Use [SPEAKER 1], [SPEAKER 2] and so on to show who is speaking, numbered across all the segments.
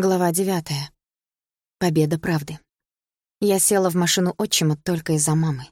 [SPEAKER 1] Глава девятая. Победа правды. Я села в машину отчима только из-за мамы.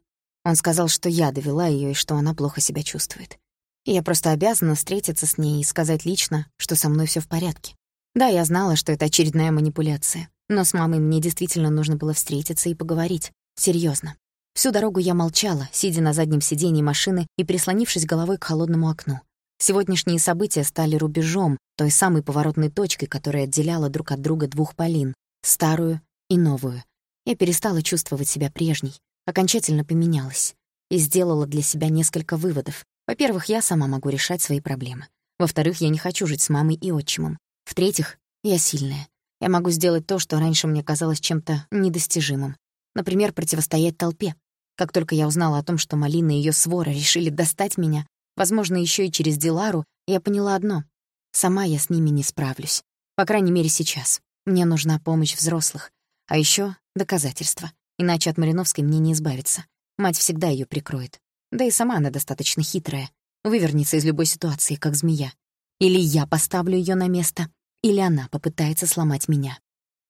[SPEAKER 1] Он сказал, что я довела её и что она плохо себя чувствует. Я просто обязана встретиться с ней и сказать лично, что со мной всё в порядке. Да, я знала, что это очередная манипуляция, но с мамой мне действительно нужно было встретиться и поговорить. серьёзно. Всю дорогу я молчала, сидя на заднем сиденье машины и прислонившись головой к холодному окну. Сегодняшние события стали рубежом, той самой поворотной точкой, которая отделяла друг от друга двух Полин — старую и новую. Я перестала чувствовать себя прежней, окончательно поменялась и сделала для себя несколько выводов. Во-первых, я сама могу решать свои проблемы. Во-вторых, я не хочу жить с мамой и отчимом. В-третьих, я сильная. Я могу сделать то, что раньше мне казалось чем-то недостижимым. Например, противостоять толпе. Как только я узнала о том, что Малина и её свора решили достать меня, возможно, ещё и через Дилару, я поняла одно — сама я с ними не справлюсь. По крайней мере, сейчас. Мне нужна помощь взрослых. А ещё доказательства. Иначе от Мариновской мне не избавиться. Мать всегда её прикроет. Да и сама она достаточно хитрая. Вывернется из любой ситуации, как змея. Или я поставлю её на место, или она попытается сломать меня.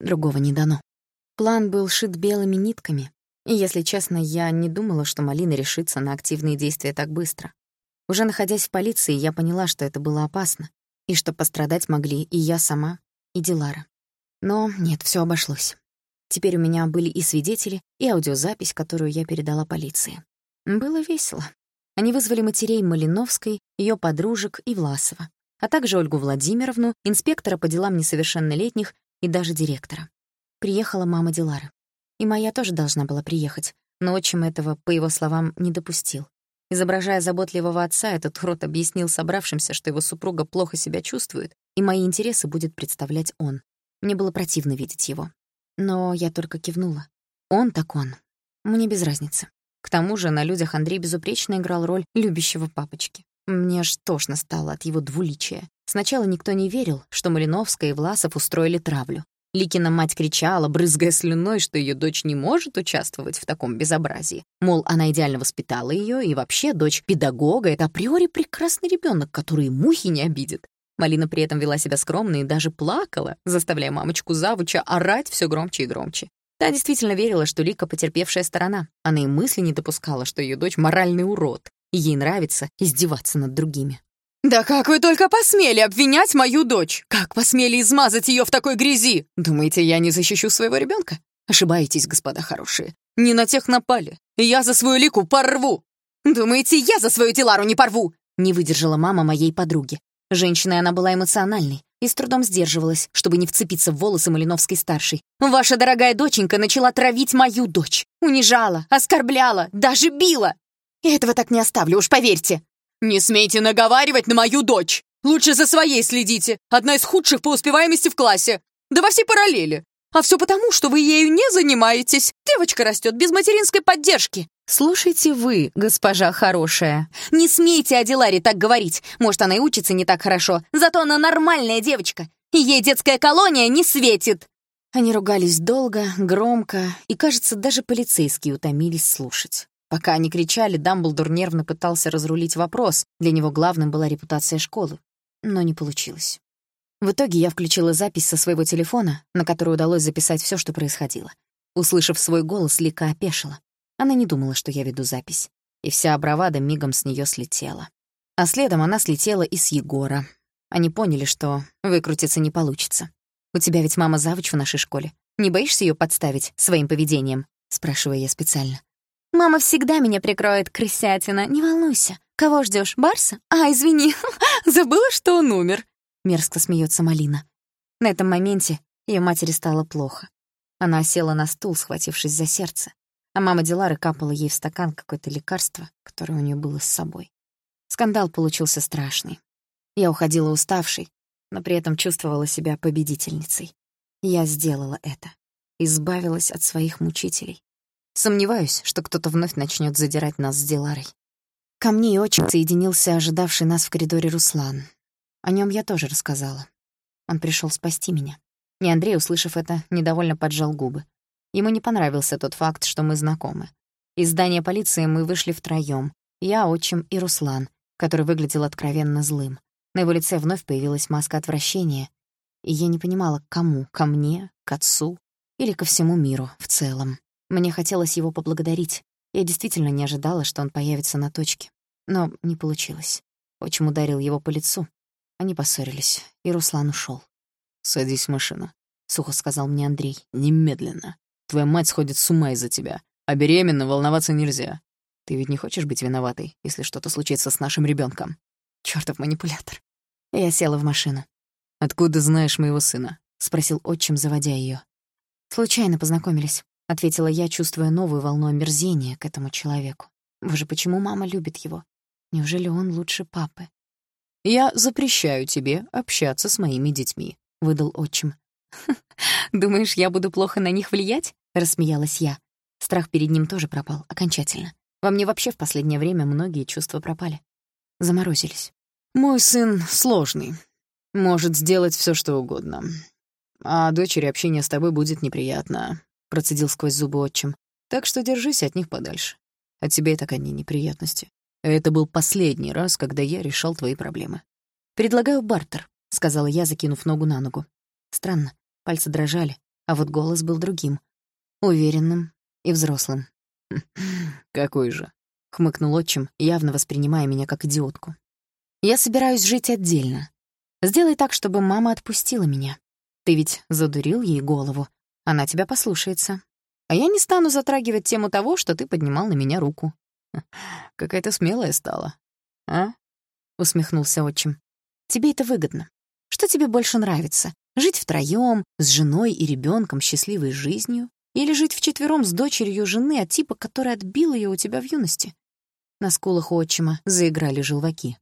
[SPEAKER 1] Другого не дано. План был шит белыми нитками, и, если честно, я не думала, что Малина решится на активные действия так быстро. Уже находясь в полиции, я поняла, что это было опасно, и что пострадать могли и я сама, и Дилара. Но нет, всё обошлось. Теперь у меня были и свидетели, и аудиозапись, которую я передала полиции. Было весело. Они вызвали матерей Малиновской, её подружек и Власова, а также Ольгу Владимировну, инспектора по делам несовершеннолетних и даже директора. Приехала мама Дилары. И моя тоже должна была приехать, но отчим этого, по его словам, не допустил. Изображая заботливого отца, этот рот объяснил собравшимся, что его супруга плохо себя чувствует, и мои интересы будет представлять он. Мне было противно видеть его. Но я только кивнула. Он так он. Мне без разницы. К тому же на людях Андрей безупречно играл роль любящего папочки. Мне аж тошно стало от его двуличия. Сначала никто не верил, что Малиновская и Власов устроили травлю. Ликина мать кричала, брызгая слюной, что ее дочь не может участвовать в таком безобразии. Мол, она идеально воспитала ее, и вообще дочь педагога — это априори прекрасный ребенок, который мухи не обидит. Малина при этом вела себя скромно и даже плакала, заставляя мамочку завуча орать все громче и громче. Та действительно верила, что Лика — потерпевшая сторона. Она и мысли не допускала, что ее дочь — моральный урод, и ей нравится издеваться над другими.
[SPEAKER 2] «Да как вы только посмели обвинять мою дочь? Как посмели измазать ее в такой грязи? Думаете, я не защищу своего ребенка? Ошибаетесь, господа хорошие. Не на тех напали. Я за свою лику порву. Думаете, я за свою Дилару не порву?»
[SPEAKER 1] Не выдержала мама моей подруги. Женщиной она была эмоциональной и с трудом сдерживалась, чтобы не вцепиться в волосы Малиновской-старшей.
[SPEAKER 2] «Ваша дорогая доченька начала травить мою дочь. Унижала, оскорбляла, даже била. Я этого так не оставлю, уж поверьте. «Не смейте наговаривать на мою дочь! Лучше за своей следите! Одна из худших по успеваемости в классе! Да во всей параллели! А все потому, что вы ею не занимаетесь! Девочка растет без материнской поддержки!»
[SPEAKER 1] «Слушайте вы, госпожа хорошая!»
[SPEAKER 2] «Не смейте о Диларе так говорить! Может, она и учится не так хорошо, зато она нормальная девочка, и ей детская колония не светит!»
[SPEAKER 1] Они ругались долго, громко, и, кажется, даже полицейские утомились слушать. Пока они кричали, Дамблдор нервно пытался разрулить вопрос. Для него главным была репутация школы. Но не получилось. В итоге я включила запись со своего телефона, на который удалось записать все, что происходило. Услышав свой голос, Лика опешила. Она не думала, что я веду запись. И вся бравада мигом с нее слетела. А следом она слетела и с Егора. Они поняли, что выкрутиться не получится. «У тебя ведь мама завуч в нашей школе. Не боишься ее подставить своим поведением?» — спрашиваю я специально.
[SPEAKER 3] Мама всегда меня прикроет, крысятина, не волнуйся. Кого ждешь? Барса? А, извини, забыла, что он умер.
[SPEAKER 1] Мерзко смеется Малина. На этом моменте ее матери стало плохо. Она села на стул, схватившись за сердце, а мама Дилары капала ей в стакан какое-то лекарство, которое у нее было с собой. Скандал получился страшный. Я уходила уставшей, но при этом чувствовала себя победительницей. Я сделала это. Избавилась от своих мучителей. Сомневаюсь, что кто-то вновь начнет задирать нас с Диларой. Ко мне и очень соединился ожидавший нас в коридоре Руслан. О нем я тоже рассказала. Он пришел спасти меня. И Андрей, услышав это, недовольно поджал губы. Ему не понравился тот факт, что мы знакомы. Из здания полиции мы вышли втроём. Я, отчим и Руслан, который выглядел откровенно злым. На его лице вновь появилась маска отвращения. и я не понимала, к кому — ко мне, к отцу или ко всему миру в целом. Мне хотелось его поблагодарить. Я действительно не ожидала, что он появится на точке. Но не получилось. Отчим ударил его по лицу. Они поссорились, и Руслан ушел.
[SPEAKER 4] «Садись в машину», — сухо сказал мне Андрей. «Немедленно. Твоя мать сходит с ума из-за тебя. А беременна волноваться нельзя. Ты ведь не хочешь быть виноватой, если что-то случится с нашим ребенком?
[SPEAKER 1] Чёртов манипулятор. Я села в машину.
[SPEAKER 4] «Откуда знаешь моего сына?»
[SPEAKER 1] — спросил отчим, заводя её. «Случайно познакомились», — ответила я, чувствуя новую волну омерзения к этому человеку. «Боже, почему мама любит его? Неужели он лучше папы?»
[SPEAKER 4] «Я запрещаю тебе общаться с моими детьми», — выдал отчим.
[SPEAKER 1] «Думаешь, я буду плохо на них влиять?» — рассмеялась я. Страх перед ним тоже пропал, окончательно. Во мне вообще в последнее время многие чувства пропали. Заморозились.
[SPEAKER 4] «Мой сын сложный. Может сделать все, что угодно. А дочери общение с тобой будет неприятно», — процедил сквозь зубы отчим. «Так что держись от них подальше. От тебя и так одни неприятности. Это был последний раз, когда я решал твои проблемы».
[SPEAKER 1] «Предлагаю бартер», — сказала я, закинув ногу на ногу. Странно, пальцы дрожали, а вот голос был другим, уверенным и взрослым.
[SPEAKER 4] «Какой же?»
[SPEAKER 1] — хмыкнул отчим, явно воспринимая меня как идиотку. «Я собираюсь жить отдельно. Сделай так, чтобы мама отпустила меня. Ты ведь задурил ей голову. Она тебя послушается. А я не стану затрагивать тему того, что ты поднимал на меня руку».
[SPEAKER 4] «Какая то смелая стала, а?»
[SPEAKER 1] — усмехнулся отчим. «Тебе это выгодно. Что тебе больше нравится? Жить втроём, с женой и ребёнком счастливой жизнью? Или жить вчетвером с дочерью жены от типа, который отбил её у тебя в юности?» На скулах отчима заиграли желваки.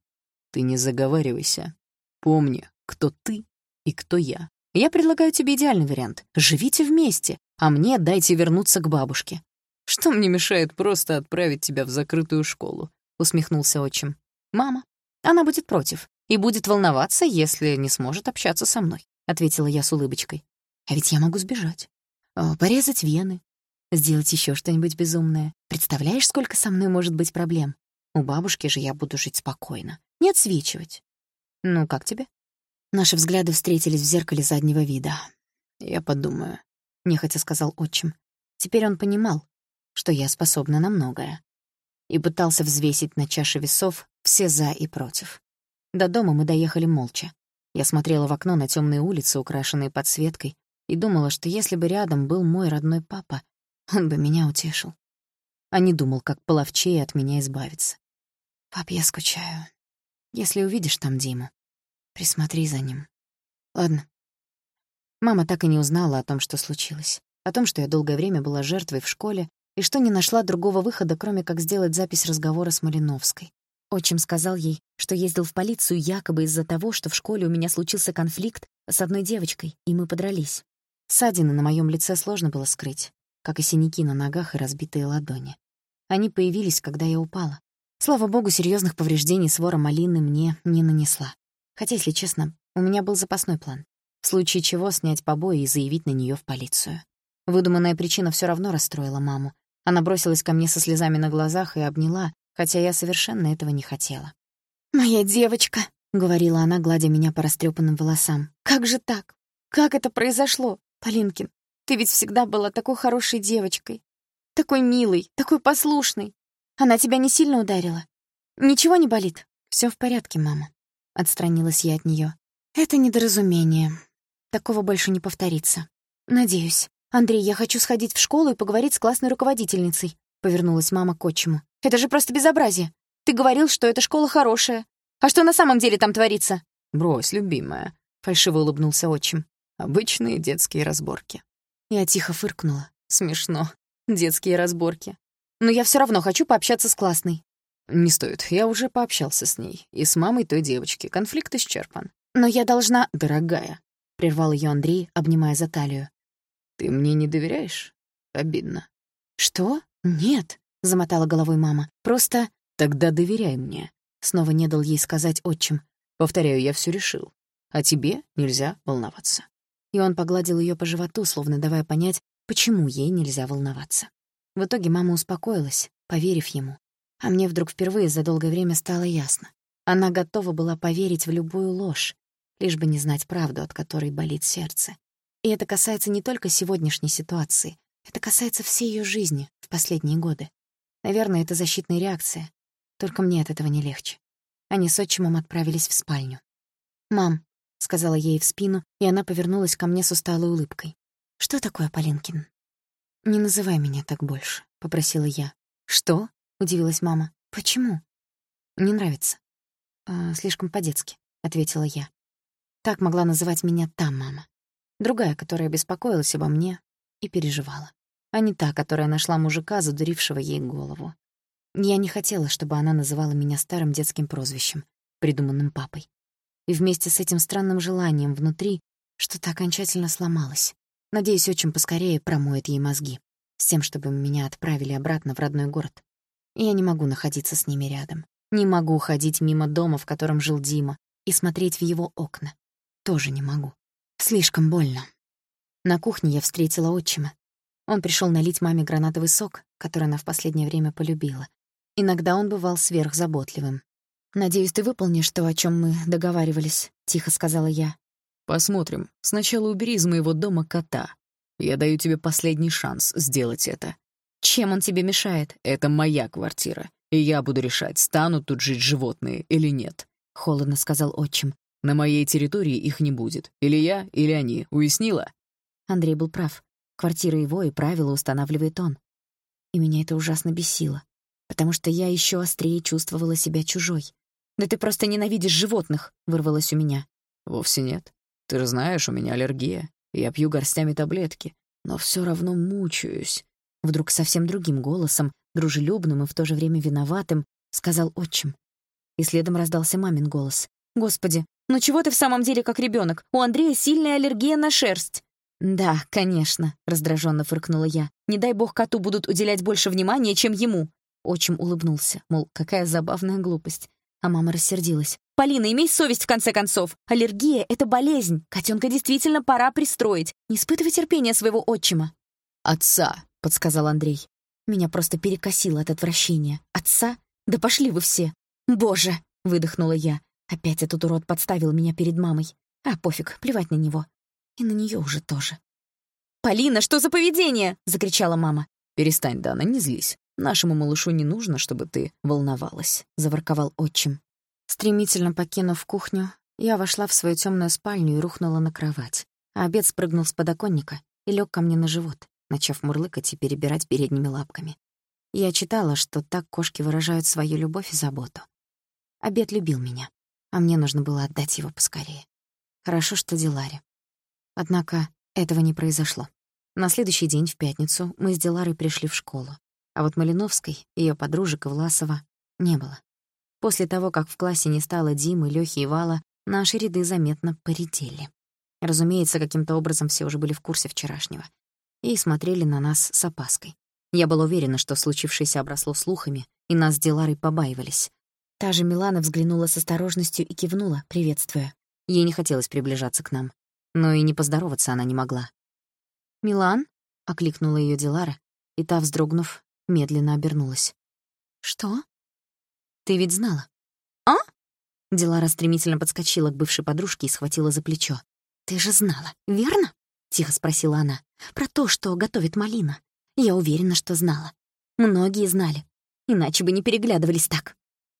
[SPEAKER 4] «Ты не заговаривайся. Помни, кто ты и кто я.
[SPEAKER 1] Я предлагаю тебе идеальный вариант. Живите вместе, а мне дайте вернуться к бабушке».
[SPEAKER 4] «Что мне мешает просто отправить тебя в закрытую школу?» — усмехнулся отчим.
[SPEAKER 1] «Мама. Она будет против и будет волноваться, если не сможет общаться со мной», — ответила я с улыбочкой. «А ведь я могу сбежать, а, порезать вены, сделать еще что-нибудь безумное. Представляешь, сколько со мной может быть проблем? У бабушки же я буду жить спокойно, не отсвечивать. Ну, как тебе?» Наши взгляды встретились в зеркале заднего вида.
[SPEAKER 4] «Я подумаю», —
[SPEAKER 1] нехотя сказал отчим. Теперь он понимал, что я способна на многое. И пытался взвесить на чаше весов все «за» и «против». До дома мы доехали молча. Я смотрела в окно на темные улицы, украшенные подсветкой, и думала, что если бы рядом был мой родной папа, он бы меня утешил. А не думал, как половчее от меня избавиться. «Пап, я скучаю. Если увидишь там Диму, присмотри за ним. Ладно». Мама так и не узнала о том, что случилось. О том, что я долгое время была жертвой в школе, и что не нашла другого выхода, кроме как сделать запись разговора с Малиновской. Отчим сказал ей, что ездил в полицию якобы из-за того, что в школе у меня случился конфликт с одной девочкой, и мы подрались. Ссадины на моем лице сложно было скрыть, как и синяки на ногах и разбитые ладони. Они появились, когда я упала. Слава богу, серьезных повреждений свора малины мне не нанесла. Хотя, если честно, у меня был запасной план. В случае чего снять побои и заявить на нее в полицию. Выдуманная причина все равно расстроила маму, она бросилась ко мне со слезами на глазах и обняла, хотя я совершенно этого не хотела. «Моя девочка», — говорила она, гладя меня по растрепанным волосам. «Как же так? Как это произошло, Полинкин? Ты ведь всегда была такой хорошей девочкой. Такой милой, такой послушной. Она тебя не сильно ударила? Ничего не болит?» Все в порядке, мама», — отстранилась я от нее. «Это недоразумение. Такого больше не повторится. Надеюсь». «Андрей, я хочу сходить в школу и поговорить с классной руководительницей», — повернулась мама к отчиму. «Это же просто безобразие. Ты говорил, что эта школа хорошая. А что на самом деле там творится?»
[SPEAKER 4] «Брось, любимая», — фальшиво улыбнулся отчим. «Обычные детские разборки».
[SPEAKER 1] Я тихо фыркнула. Смешно. Детские разборки. Но я все равно хочу пообщаться с классной.
[SPEAKER 4] «Не стоит. Я уже пообщался с ней. И с мамой той девочки. Конфликт исчерпан».
[SPEAKER 1] «Но я должна...»
[SPEAKER 4] «Дорогая», — прервал ее Андрей, обнимая за талию. «Ты мне не доверяешь? Обидно».
[SPEAKER 1] «Что? Нет», — замотала головой мама. «Просто...»
[SPEAKER 4] «Тогда доверяй мне», — снова не дал ей сказать отчим. «Повторяю, я все решил. А тебе нельзя волноваться».
[SPEAKER 1] И он погладил ее по животу, словно давая понять, почему ей нельзя волноваться. В итоге мама успокоилась, поверив ему. А мне вдруг впервые за долгое время стало ясно. Она готова была поверить в любую ложь. лишь бы не знать правду, от которой болит сердце. И это касается не только сегодняшней ситуации, это касается всей ее жизни в последние годы. Наверное, это защитная реакция. Только мне от этого не легче. Они с отчимом отправились в спальню. «Мам», — сказала ей в спину, и она повернулась ко мне с усталой улыбкой. «Что такое, Полинкин?» «Не называй меня так больше», — попросила я. «Что?» — удивилась мама. «Почему?» «Не нравится». «А, «Слишком по-детски», — ответила я. Так могла называть меня та мама. Другая, которая беспокоилась обо мне и переживала. А не та, которая нашла мужика, задурившего ей голову. Я не хотела, чтобы она называла меня старым детским прозвищем, придуманным папой. И вместе с этим странным желанием внутри что-то окончательно сломалось. Надеюсь, очень поскорее промоет ей мозги, с тем, чтобы меня отправили обратно в родной город. Я не могу находиться с ними рядом. Не могу ходить мимо дома, в котором жил Дима, и смотреть в его окна тоже не могу. Слишком больно. На кухне я встретила отчима. Он пришел налить маме гранатовый сок, который она в последнее время полюбила. Иногда он бывал сверхзаботливым. «Надеюсь, ты выполнишь то, о чем мы договаривались», — тихо сказала я.
[SPEAKER 4] «Посмотрим. Сначала убери из моего дома кота. Я даю тебе последний шанс сделать это».
[SPEAKER 1] «Чем он тебе мешает?»
[SPEAKER 4] «Это моя квартира, и я буду решать, станут тут жить животные или нет», — холодно сказал отчим. На моей территории их не будет. Или я, или они. Уяснила?»
[SPEAKER 1] Андрей был прав. Квартира его и правила устанавливает он. И меня это ужасно бесило, потому что я еще острее чувствовала себя чужой. «Да ты просто ненавидишь животных!» — вырвалось у меня.
[SPEAKER 4] «Вовсе нет. Ты же знаешь, у меня аллергия. Я пью горстями таблетки, но все равно мучаюсь».
[SPEAKER 1] Вдруг совсем другим голосом, дружелюбным и в то же время виноватым, сказал отчим. И следом раздался мамин голос. «Господи, ну чего ты в самом деле как ребенок? У Андрея сильная аллергия на шерсть. Да, конечно, раздраженно фыркнула я. Не дай бог коту будут уделять больше внимания, чем ему. Отчим улыбнулся, мол, какая забавная глупость. А мама рассердилась. «Полина, имей совесть, в конце концов. Аллергия — это болезнь. Котенка действительно пора пристроить. Не испытывай терпения своего отчима».
[SPEAKER 4] «Отца», — подсказал Андрей.
[SPEAKER 1] Меня просто перекосило от отвращения. «Отца? Да пошли вы все!» «Боже!» — выдохнула я. Опять этот урод подставил меня перед мамой. А пофиг, плевать на него. И на нее уже тоже. «Полина, что за поведение?» — закричала мама.
[SPEAKER 4] «Перестань, Дана, не злись. Нашему малышу не нужно, чтобы ты волновалась», — заворковал отчим.
[SPEAKER 1] Стремительно покинув кухню, я вошла в свою темную спальню и рухнула на кровать. А обед спрыгнул с подоконника и лег ко мне на живот, начав мурлыкать и перебирать передними лапками. Я читала, что так кошки выражают свою любовь и заботу. Обед любил меня а мне нужно было отдать его поскорее. Хорошо, что Диларе. Однако этого не произошло. На следующий день, в пятницу, мы с Диларой пришли в школу, а вот Малиновской, ее подружек и Власова не было. После того, как в классе не стало Димы, Лёхи и Вала, наши ряды заметно поредели. Разумеется, каким-то образом все уже были в курсе вчерашнего и смотрели на нас с опаской. Я была уверена, что случившееся обросло слухами, и нас с Диларой побаивались. Та же Милана взглянула с осторожностью и кивнула, приветствуя. Ей не хотелось приближаться к нам. Но и не поздороваться она не могла. «Милан?» — окликнула ее Дилара, и та, вздрогнув, медленно обернулась. «Что?» «Ты ведь знала?» «А?» Дилара стремительно подскочила к бывшей подружке и схватила за плечо. «Ты же знала, верно?» — тихо спросила она. «Про то, что готовит Малина. Я уверена, что знала. Многие знали. Иначе бы не переглядывались так».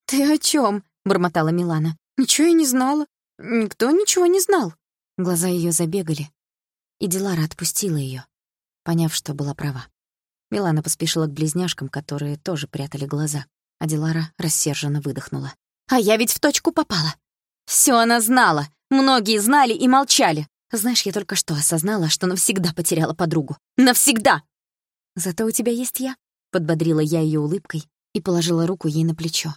[SPEAKER 1] «Ты о чем? бормотала Милана. «Ничего я не знала. Никто ничего не знал». Глаза ее забегали, и Дилара отпустила ее, поняв, что была права. Милана поспешила к близняшкам, которые тоже прятали глаза, а Дилара рассерженно выдохнула. «А я ведь в точку попала. Все она знала. Многие знали и молчали. Знаешь, я только что осознала, что навсегда потеряла подругу. Навсегда!» «Зато у тебя есть я», — подбодрила я ее улыбкой и положила руку ей на плечо.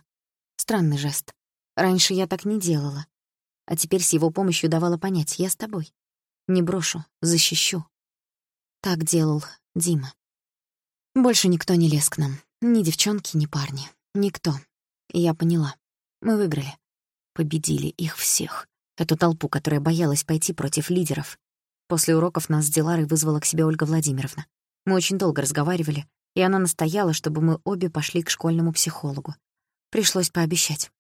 [SPEAKER 1] Странный жест. Раньше я так не делала. А теперь с его помощью давала понять, я с тобой. Не брошу, защищу. Так делал Дима. Больше никто не лез к нам. Ни девчонки, ни парни. Никто. Я поняла. Мы выиграли. Победили их всех. Эту толпу, которая боялась пойти против лидеров. После уроков нас с Диларой вызвала к себе Ольга Владимировна. Мы очень долго разговаривали, и она настояла, чтобы мы обе пошли к школьному психологу. Пришлось пообещать.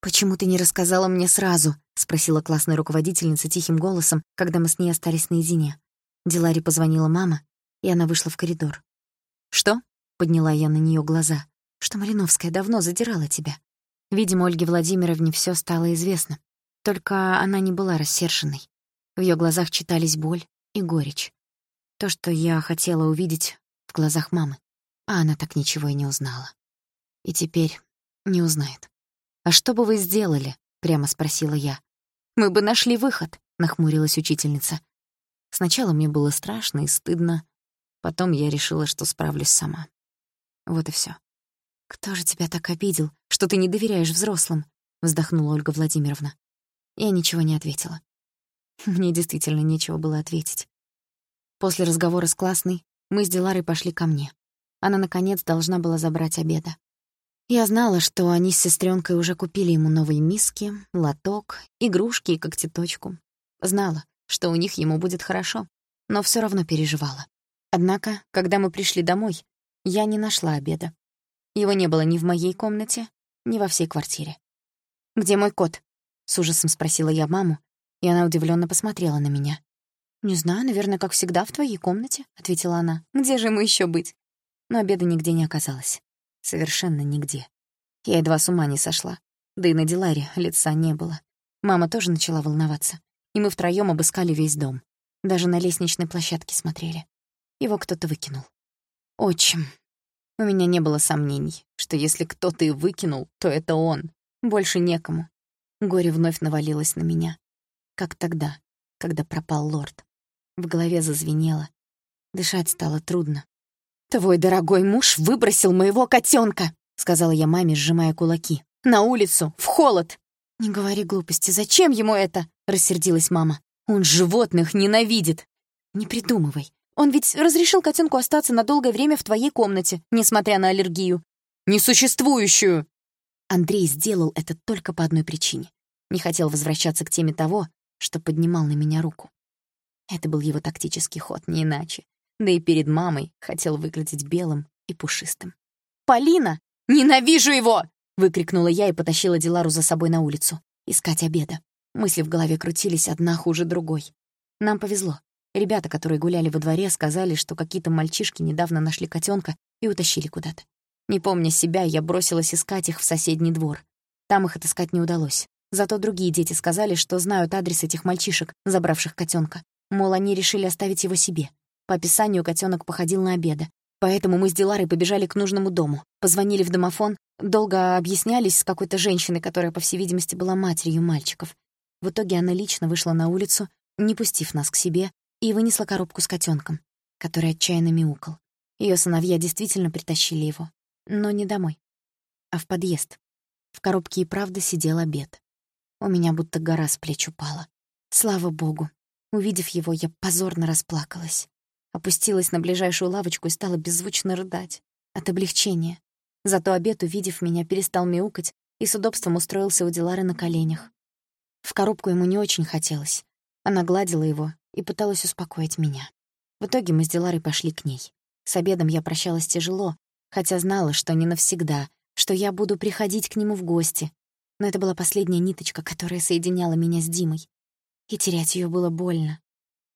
[SPEAKER 1] «Почему ты не рассказала мне сразу?» — спросила классная руководительница тихим голосом, когда мы с ней остались наедине. Диларе позвонила мама, и она вышла в коридор. «Что?» — подняла я на неё глаза. «Что Малиновская давно задирала тебя». Видимо, Ольге Владимировне всё стало известно. Только она не была рассерженной. В её глазах читались боль и горечь. То, что я хотела увидеть в глазах мамы. А она так ничего и не узнала. И теперь не узнает. «А что бы вы сделали?» — прямо спросила я. «Мы бы нашли выход», — нахмурилась учительница. Сначала мне было страшно и стыдно. Потом я решила, что справлюсь сама. Вот и всё. «Кто же тебя так обидел, что ты не доверяешь взрослым?» — вздохнула Ольга Владимировна. Я ничего не ответила. Мне действительно нечего было ответить. После разговора с классной мы с Диларой пошли ко мне. Она, наконец, должна была забрать обеда. Я знала, что они с сестренкой уже купили ему новые миски, лоток, игрушки и когтеточку. Знала, что у них ему будет хорошо, но все равно переживала. Однако, когда мы пришли домой, я не нашла обеда. Его не было ни в моей комнате, ни во всей квартире. «Где мой кот?» — с ужасом спросила я маму, и она удивленно посмотрела на меня. «Не знаю, наверное, как всегда, в твоей комнате», — ответила она. «Где же ему еще быть?» Но обеда нигде не оказалось. Совершенно нигде. Я едва с ума не сошла. Да и на Диларе лица не было. Мама тоже начала волноваться. И мы втроём обыскали весь дом. Даже на лестничной площадке смотрели. Его кто-то выкинул. Отчим. У меня не было сомнений, что если кто-то и выкинул, то это он. Больше некому. Горе вновь навалилось на меня. Как тогда, когда пропал лорд. В голове зазвенело. Дышать стало трудно. «Твой дорогой муж выбросил моего котенка, сказала я маме, сжимая кулаки. «На улицу, в холод!» «Не говори глупости, зачем ему это?» — рассердилась мама. «Он животных ненавидит!» «Не придумывай. Он ведь разрешил котенку остаться на долгое время в твоей комнате, несмотря на аллергию». «Несуществующую!» Андрей сделал это только по одной причине. Не хотел возвращаться к теме того, что поднимал на меня руку. Это был его тактический ход, не иначе да и перед мамой хотел выглядеть белым и пушистым. «Полина! Ненавижу его!» — выкрикнула я и потащила Дилару за собой на улицу. Искать обеда. Мысли в голове крутились одна хуже другой. Нам повезло. Ребята, которые гуляли во дворе, сказали, что какие-то мальчишки недавно нашли котенка и утащили куда-то. Не помня себя, я бросилась искать их в соседний двор. Там их отыскать не удалось. Зато другие дети сказали, что знают адрес этих мальчишек, забравших котенка. Мол, они решили оставить его себе. По описанию котенок походил на обеда. Поэтому мы с Диларой побежали к нужному дому. Позвонили в домофон, долго объяснялись с какой-то женщиной, которая, по всей видимости, была матерью мальчиков. В итоге она лично вышла на улицу, не пустив нас к себе, и вынесла коробку с котенком, который отчаянно мяукал. Ее сыновья действительно притащили его. Но не домой, а в подъезд. В коробке и правда сидел обед. У меня будто гора с плеч упала. Слава богу. Увидев его, я позорно расплакалась опустилась на ближайшую лавочку и стала беззвучно рыдать. От облегчения. Зато обед, увидев меня, перестал мяукать и с удобством устроился у Дилары на коленях. В коробку ему не очень хотелось. Она гладила его и пыталась успокоить меня. В итоге мы с Диларой пошли к ней. С обедом я прощалась тяжело, хотя знала, что не навсегда, что я буду приходить к нему в гости. Но это была последняя ниточка, которая соединяла меня с Димой. И терять ее было больно.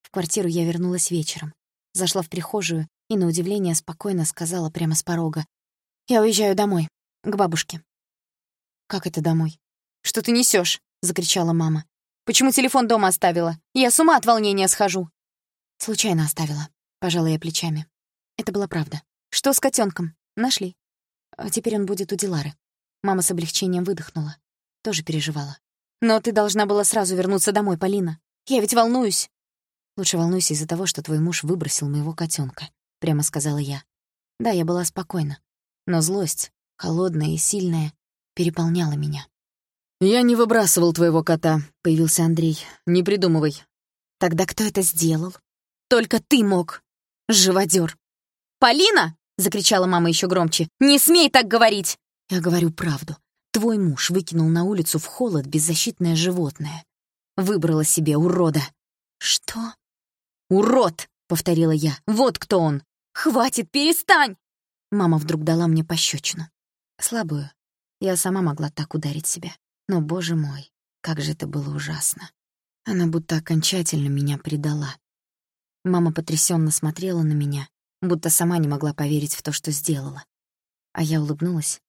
[SPEAKER 1] В квартиру я вернулась вечером. Зашла в прихожую и, на удивление, спокойно сказала прямо с порога. «Я уезжаю домой, к бабушке». «Как это домой?» «Что ты несёшь?» — закричала мама. «Почему телефон дома оставила? Я с ума от волнения схожу». «Случайно оставила», — пожала я плечами. Это была правда. «Что с котенком? Нашли. А теперь он будет у Дилары». Мама с облегчением выдохнула. Тоже переживала. «Но ты должна была сразу вернуться домой, Полина. Я ведь волнуюсь». Лучше волнуйся из-за того, что твой муж выбросил моего котенка, прямо сказала я. Да, я была спокойна, но злость, холодная и сильная, переполняла меня.
[SPEAKER 4] «Я не выбрасывал твоего кота», — появился Андрей. «Не придумывай».
[SPEAKER 1] «Тогда кто это сделал?» «Только ты мог, живодёр».
[SPEAKER 2] «Полина!» — закричала мама еще громче. «Не смей так говорить!»
[SPEAKER 1] «Я говорю правду. Твой муж выкинул на улицу в холод беззащитное животное. Выбрала себе урода».
[SPEAKER 2] «Что?»
[SPEAKER 1] «Урод!» — повторила я. «Вот кто он!»
[SPEAKER 2] «Хватит, перестань!»
[SPEAKER 1] Мама вдруг дала мне пощечину. Слабую. Я сама могла так ударить себя. Но, боже мой, как же это было ужасно. Она будто окончательно меня предала. Мама потрясенно смотрела на меня, будто сама не могла поверить в то, что сделала. А я улыбнулась,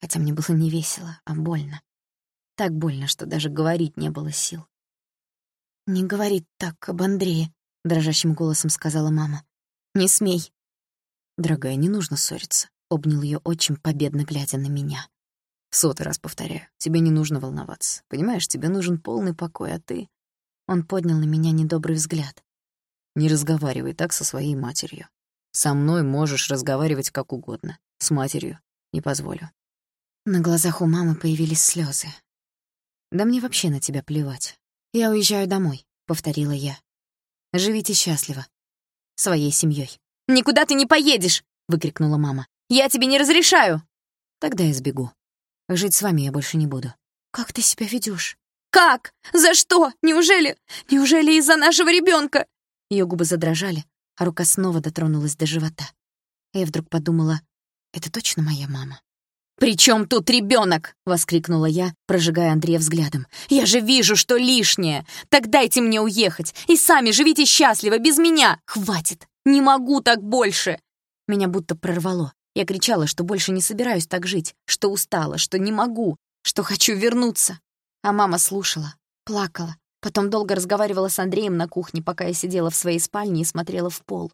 [SPEAKER 1] хотя мне было не весело, а больно. Так больно, что даже говорить не было сил. «Не говори так об Андрее», — дрожащим голосом сказала мама. «Не смей».
[SPEAKER 4] «Дорогая, не нужно ссориться», — обнял ее отчим, победно глядя на меня. В сотый раз повторяю, тебе не нужно волноваться. Понимаешь, тебе нужен полный покой, а ты...
[SPEAKER 1] Он поднял на меня недобрый взгляд.
[SPEAKER 4] Не разговаривай так со своей матерью. Со мной можешь разговаривать как угодно. С матерью не позволю.
[SPEAKER 1] На глазах у мамы появились слезы.
[SPEAKER 4] Да мне вообще на тебя плевать.
[SPEAKER 1] Я уезжаю домой, повторила я. Живите счастливо. Своей семьей.
[SPEAKER 2] Никуда ты не поедешь, выкрикнула мама. Я тебе не разрешаю.
[SPEAKER 4] Тогда я сбегу. Жить с вами я больше не буду.
[SPEAKER 1] Как ты себя ведешь?
[SPEAKER 2] Как? За что? Неужели? Неужели из-за нашего ребенка?
[SPEAKER 1] Ее губы задрожали, а рука снова дотронулась до живота. Я вдруг подумала, это точно моя мама.
[SPEAKER 2] «При чем тут ребенок? воскликнула я, прожигая Андрея взглядом. «Я же вижу, что лишнее! Так дайте мне уехать, и сами живите счастливо, без меня! Хватит! Не могу так больше!»
[SPEAKER 1] Меня будто прорвало. Я кричала, что больше не собираюсь так жить, что устала, что не могу, что хочу вернуться. А мама слушала, плакала, потом долго разговаривала с Андреем на кухне, пока я сидела в своей спальне и смотрела в пол.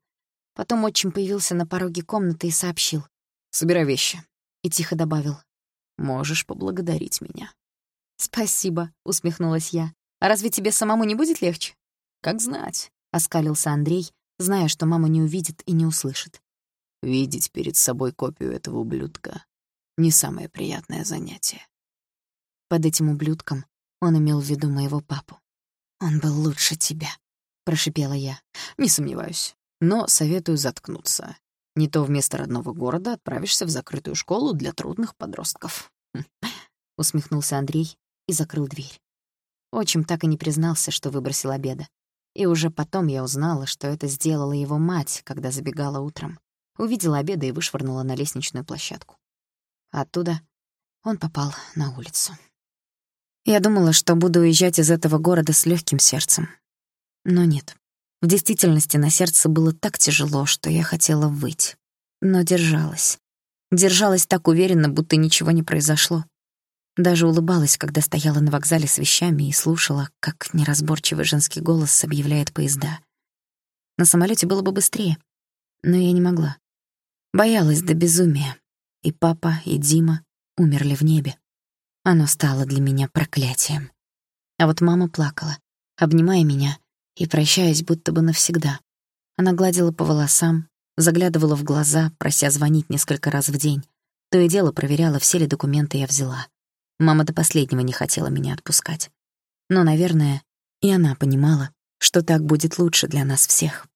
[SPEAKER 1] Потом отчим появился на пороге комнаты и сообщил.
[SPEAKER 4] «Собирай вещи
[SPEAKER 1] и тихо добавил.
[SPEAKER 4] «Можешь поблагодарить меня».
[SPEAKER 1] «Спасибо», — усмехнулась я. «А разве тебе самому не будет легче?»
[SPEAKER 4] «Как знать», —
[SPEAKER 1] оскалился Андрей, зная, что мама не увидит и не услышит.
[SPEAKER 4] «Видеть перед собой копию этого ублюдка — не самое приятное занятие».
[SPEAKER 1] Под этим ублюдком он имел в виду моего папу. «Он был лучше тебя», — прошипела я.
[SPEAKER 4] «Не сомневаюсь, но советую заткнуться не то вместо родного города отправишься в закрытую школу для трудных подростков.
[SPEAKER 1] Хм. Усмехнулся Андрей и закрыл дверь. Отчим так и не признался, что выбросил обеда. И уже потом я узнала, что это сделала его мать, когда забегала утром. Увидела обеда и вышвырнула на лестничную площадку. Оттуда он попал на улицу. Я думала, что буду уезжать из этого города с легким сердцем. Но нет. В действительности на сердце было так тяжело, что я хотела выть. Но держалась. Держалась так уверенно, будто ничего не произошло. Даже улыбалась, когда стояла на вокзале с вещами и слушала, как неразборчивый женский голос объявляет поезда. На самолете было бы быстрее, но я не могла. Боялась до безумия. И папа, и Дима умерли в небе. Оно стало для меня проклятием. А вот мама плакала, обнимая меня и прощаясь будто бы навсегда. Она гладила по волосам, заглядывала в глаза, прося звонить несколько раз в день. То и дело проверяла, все ли документы я взяла. Мама до последнего не хотела меня отпускать. Но, наверное, и она понимала, что так будет лучше для нас всех.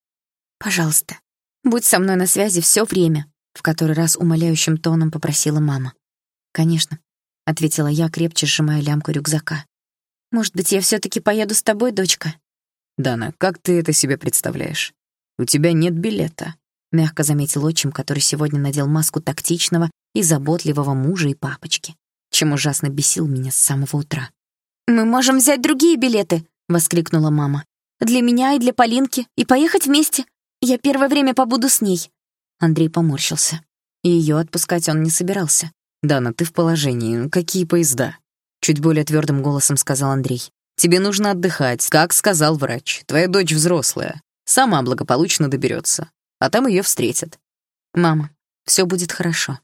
[SPEAKER 1] «Пожалуйста, будь со мной на связи все время», — в который раз умоляющим тоном попросила мама. «Конечно», — ответила я, крепче сжимая лямку рюкзака. «Может быть, я все таки поеду с тобой, дочка?»
[SPEAKER 4] «Дана, как ты это себе представляешь? У тебя нет билета», — мягко заметил отчим, который сегодня надел маску тактичного и заботливого мужа и папочки, чем ужасно бесил меня с самого утра.
[SPEAKER 2] «Мы можем взять другие билеты», — воскликнула мама. «Для меня и для Полинки, и поехать вместе. Я первое время побуду с ней».
[SPEAKER 1] Андрей поморщился. Ее отпускать он не собирался.
[SPEAKER 4] «Дана, ты в положении. Какие поезда?» Чуть более твердым голосом сказал Андрей. Тебе нужно отдыхать, как сказал врач. Твоя дочь взрослая, сама благополучно доберется, а там ее встретят.
[SPEAKER 1] Мама, все будет хорошо,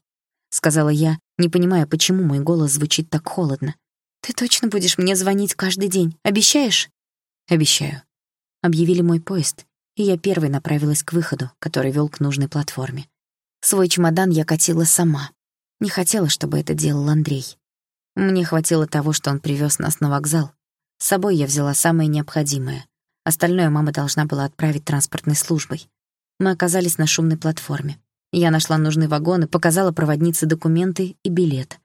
[SPEAKER 1] сказала я, не понимая, почему мой голос звучит так холодно. Ты точно будешь мне звонить каждый день, обещаешь?
[SPEAKER 4] Обещаю.
[SPEAKER 1] Объявили мой поезд, и я первой направилась к выходу, который вел к нужной платформе. Свой чемодан я катила сама. Не хотела, чтобы это делал Андрей. Мне хватило того, что он привез нас на вокзал, с собой я взяла самое необходимое. Остальное мама должна была отправить транспортной службой. Мы оказались на шумной платформе. Я нашла нужный вагон и показала проводнице документы и билет.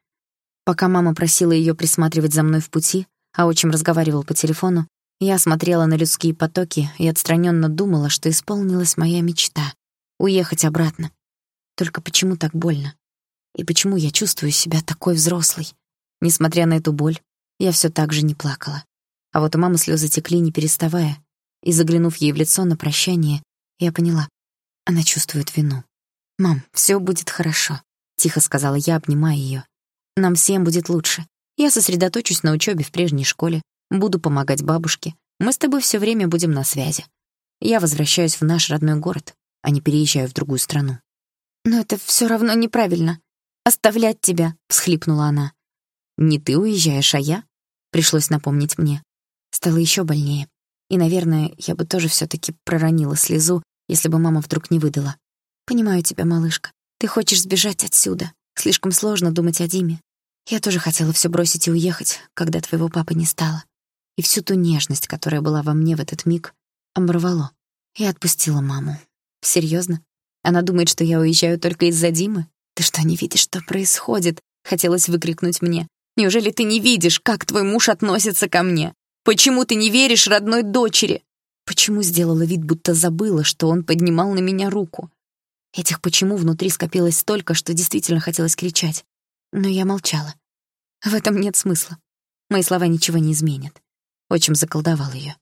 [SPEAKER 1] Пока мама просила ее присматривать за мной в пути, а отчим разговаривал по телефону, я смотрела на людские потоки и отстраненно думала, что исполнилась моя мечта — уехать обратно. Только почему так больно? И почему я чувствую себя такой взрослой? Несмотря на эту боль, я все так же не плакала. А вот у мамы слезы текли, не переставая. И заглянув ей в лицо на прощание, я поняла. Она чувствует вину. «Мам, все будет хорошо», — тихо сказала я, обнимая ее. «Нам всем будет лучше. Я сосредоточусь на учебе в прежней школе, буду помогать бабушке. Мы с тобой все время будем на связи. Я возвращаюсь в наш родной город, а не переезжаю в другую страну». «Но это все равно неправильно. Оставлять тебя», — всхлипнула она. «Не ты уезжаешь, а я?» — пришлось напомнить мне. Стало еще больнее. И, наверное, я бы тоже все таки проронила слезу, если бы мама вдруг не выдала. «Понимаю тебя, малышка. Ты хочешь сбежать отсюда. Слишком сложно думать о Диме. Я тоже хотела все бросить и уехать, когда твоего папы не стало. И всю ту нежность, которая была во мне в этот миг, оборвало. Я отпустила маму. Серьезно? Она думает, что я уезжаю только из-за Димы? Ты что, не видишь, что происходит? Хотелось выкрикнуть мне. Неужели ты не видишь, как твой муж относится ко мне? Почему ты не веришь родной дочери? Почему сделала вид, будто забыла, что он поднимал на меня руку? Этих «почему» внутри скопилось столько, что действительно хотелось кричать. Но я молчала. В этом нет смысла. Мои слова ничего не изменят. Отчим заколдовал ее,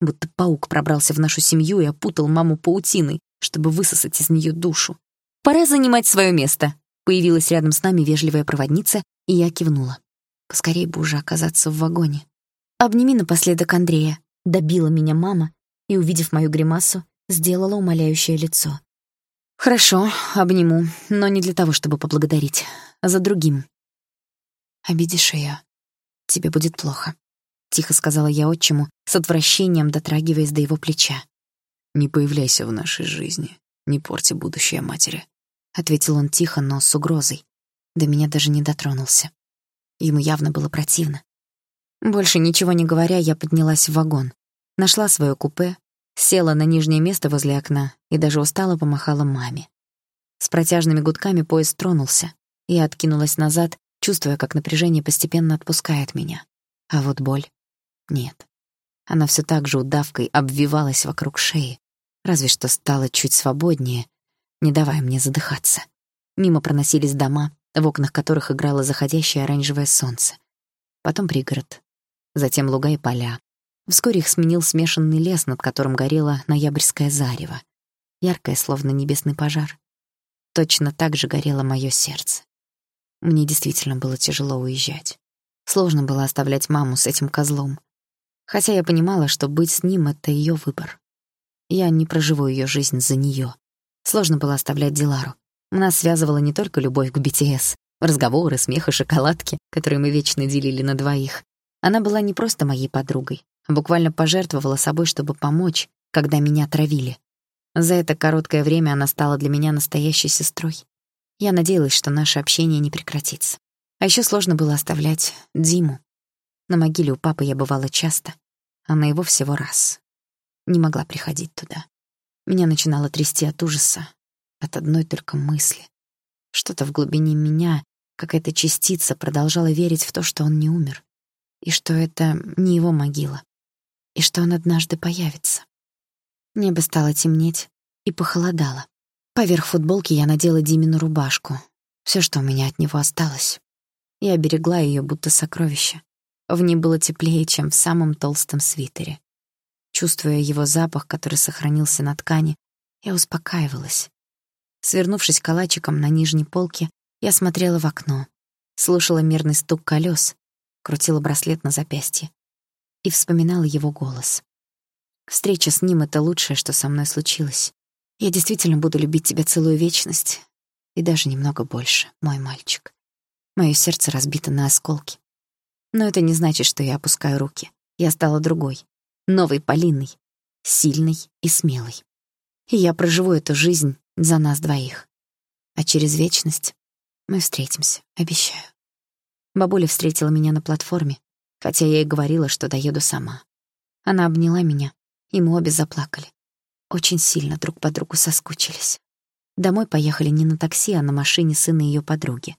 [SPEAKER 1] Будто паук пробрался в нашу семью и опутал маму паутиной, чтобы высосать из нее душу. «Пора занимать свое место», — появилась рядом с нами вежливая проводница, и я кивнула. Поскорей бы уже оказаться в вагоне. «Обними напоследок Андрея», — добила меня мама, и, увидев мою гримасу, сделала умоляющее лицо. «Хорошо, обниму, но не для того, чтобы поблагодарить, а за другим». «Обидишь ее, тебе будет плохо», — тихо сказала я отчиму, с отвращением дотрагиваясь до его плеча.
[SPEAKER 4] «Не появляйся в нашей жизни, не порти будущее матери», —
[SPEAKER 1] ответил он тихо, но с угрозой. До меня даже не дотронулся. Ему явно было противно. Больше ничего не говоря, я поднялась в вагон. Нашла своё купе, села на нижнее место возле окна и даже устало помахала маме. С протяжными гудками поезд тронулся. Я откинулась назад, чувствуя, как напряжение постепенно отпускает меня. А вот боль — нет. Она всё так же удавкой обвивалась вокруг шеи, разве что стала чуть свободнее, не давая мне задыхаться. Мимо проносились дома, в окнах которых играло заходящее оранжевое солнце. Потом пригород, затем луга и поля, Вскоре их сменил смешанный лес, над которым горело ноябрьское зарево, яркое, словно небесный пожар. Точно так же горело моё сердце. Мне действительно было тяжело уезжать. Сложно было оставлять маму с этим козлом. Хотя я понимала, что быть с ним — это её выбор. Я не проживу её жизнь за неё. Сложно было оставлять Дилару. Нас связывала не только любовь к BTS, разговоры, смех и шоколадки, которые мы вечно делили на двоих. Она была не просто моей подругой, буквально пожертвовала собой, чтобы помочь, когда меня травили. За это короткое время она стала для меня настоящей сестрой. Я надеялась, что наше общение не прекратится. А еще сложно было оставлять Диму. На могиле у папы я бывала часто, а на его всего раз. Не могла приходить туда. Меня начинало трясти от ужаса, от одной только мысли. Что-то в глубине меня, какая-то частица продолжала верить в то, что он не умер, и что это не его могила и что он однажды появится. Небо стало темнеть и похолодало. Поверх футболки я надела Димину рубашку. Все, что у меня от него осталось. Я берегла ее, будто сокровище. В ней было теплее, чем в самом толстом свитере. Чувствуя его запах, который сохранился на ткани, я успокаивалась. Свернувшись калачиком на нижней полке, я смотрела в окно, слушала мерный стук колес, крутила браслет на запястье и вспоминала его голос. Встреча с ним — это лучшее, что со мной случилось. Я действительно буду любить тебя целую вечность и даже немного больше, мой мальчик. Моё сердце разбито на осколки. Но это не значит, что я опускаю руки. Я стала другой, новой Полиной, сильной и смелой. И я проживу эту жизнь за нас двоих. А через вечность мы встретимся, обещаю. Бабуля встретила меня на платформе, хотя я и говорила, что доеду сама. Она обняла меня, и мы обе заплакали. Очень сильно друг по другу соскучились. Домой поехали не на такси, а на машине сына ее подруги.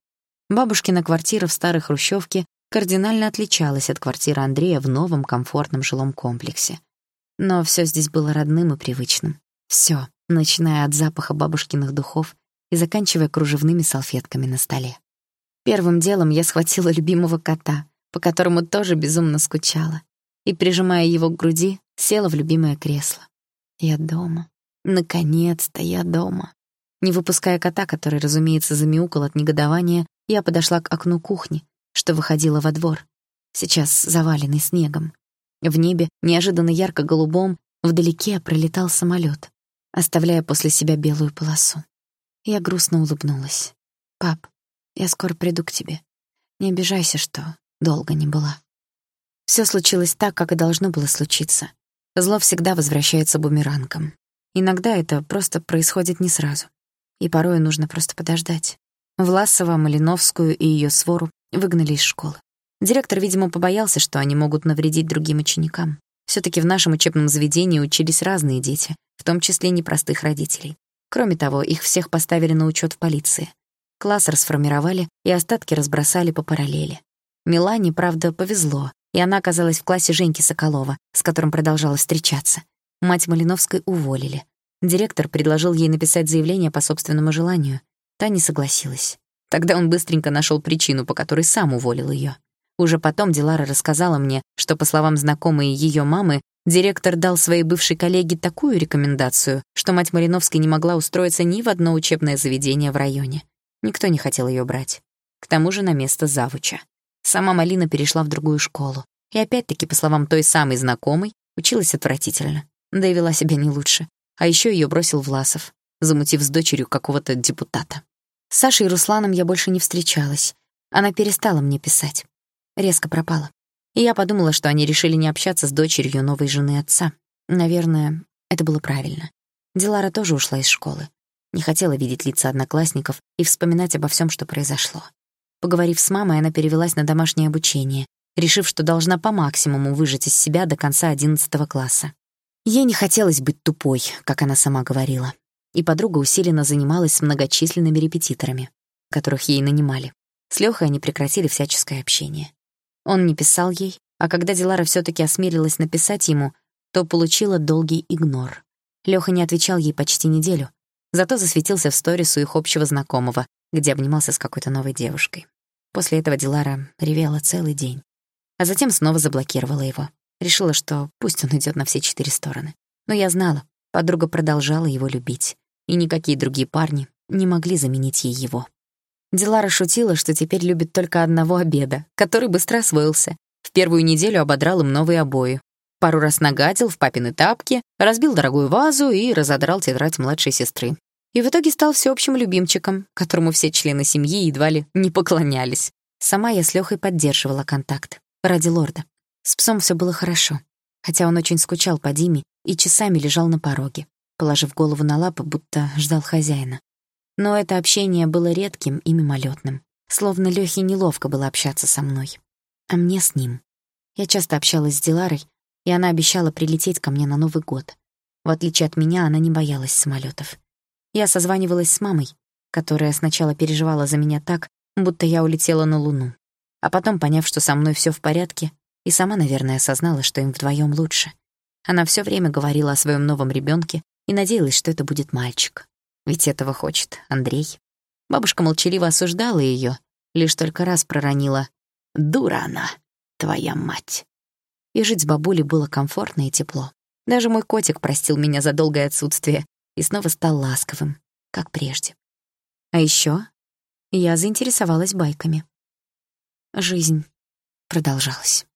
[SPEAKER 1] Бабушкина квартира в старой хрущевке кардинально отличалась от квартиры Андрея в новом комфортном жилом комплексе. Но все здесь было родным и привычным. Все, начиная от запаха бабушкиных духов и заканчивая кружевными салфетками на столе. Первым делом я схватила любимого кота, по которому тоже безумно скучала, и, прижимая его к груди, села в любимое кресло. Я дома. Наконец-то я дома. Не выпуская кота, который, разумеется, замяукал от негодования, я подошла к окну кухни, что выходило во двор, сейчас заваленный снегом. В небе, неожиданно ярко-голубом, вдалеке пролетал самолет, оставляя после себя белую полосу. Я грустно улыбнулась. «Пап, я скоро приду к тебе. Не обижайся, что долго не была». Все случилось так, как и должно было случиться. Зло всегда возвращается бумерангом. Иногда это просто происходит не сразу и порой нужно просто подождать. Власова, Малиновскую и ее свору выгнали из школы. Директор, видимо, побоялся, что они могут навредить другим ученикам. все таки в нашем учебном заведении учились разные дети, в том числе непростых родителей. Кроме того, их всех поставили на учет в полиции. Класс расформировали и остатки разбросали по параллели. Милане, правда, повезло, и она оказалась в классе Женьки Соколова, с которым продолжала встречаться. Мать Малиновской уволили. Директор предложил ей написать заявление по собственному желанию. Та не согласилась. Тогда он быстренько нашел причину, по которой сам уволил ее. Уже потом Дилара рассказала мне, что, по словам знакомой ее мамы, директор дал своей бывшей коллеге такую рекомендацию, что мать Мариновской не могла устроиться ни в одно учебное заведение в районе. Никто не хотел ее брать. К тому же на место завуча. Сама Малина перешла в другую школу. И опять-таки, по словам той самой знакомой, училась отвратительно. Да и вела себя не лучше. А еще ее бросил Власов, замутив с дочерью какого-то депутата. С Сашей и Русланом я больше не встречалась. Она перестала мне писать. Резко пропала. И я подумала, что они решили не общаться с дочерью новой жены отца. Наверное, это было правильно. Дилара тоже ушла из школы. Не хотела видеть лица одноклассников и вспоминать обо всем, что произошло. Поговорив с мамой, она перевелась на домашнее обучение, решив, что должна по максимуму выжать из себя до конца одиннадцатого класса. Ей не хотелось быть тупой, как она сама говорила. И подруга усиленно занималась многочисленными репетиторами, которых ей нанимали. С Лёхой они прекратили всяческое общение. Он не писал ей, а когда Дилара все таки осмелилась написать ему, то получила долгий игнор. Лёха не отвечал ей почти неделю, зато засветился в сторис у их общего знакомого, где обнимался с какой-то новой девушкой. После этого Дилара ревела целый день, а затем снова заблокировала его. Решила, что пусть он идет на все четыре стороны. Но я знала, подруга продолжала его любить, и никакие другие парни не могли заменить ей его. Дилара шутила, что теперь любит только одного обеда, который быстро освоился. В первую неделю ободрал им новые обои. Пару раз нагадил в папины тапки, разбил дорогую вазу и разодрал тетрадь младшей сестры. И в итоге стал всеобщим любимчиком, которому все члены семьи едва ли не поклонялись. Сама я с Лёхой поддерживала контакт. Ради лорда. С псом все было хорошо, хотя он очень скучал по Диме и часами лежал на пороге, положив голову на лапы, будто ждал хозяина. Но это общение было редким и мимолетным, словно Лёхе неловко было общаться со мной, а мне с ним. Я часто общалась с Диларой, и она обещала прилететь ко мне на Новый год. В отличие от меня, она не боялась самолетов. Я созванивалась с мамой, которая сначала переживала за меня так, будто я улетела на Луну. А потом, поняв, что со мной все в порядке, и сама, наверное, осознала, что им вдвоем лучше. Она все время говорила о своем новом ребенке и надеялась, что это будет мальчик. Ведь этого хочет Андрей. Бабушка молчаливо осуждала ее, лишь только раз проронила «Дура она, твоя мать». И жить с бабулей было комфортно и тепло. Даже мой котик простил меня за долгое отсутствие и снова стал ласковым, как прежде. А еще я заинтересовалась байками. Жизнь продолжалась.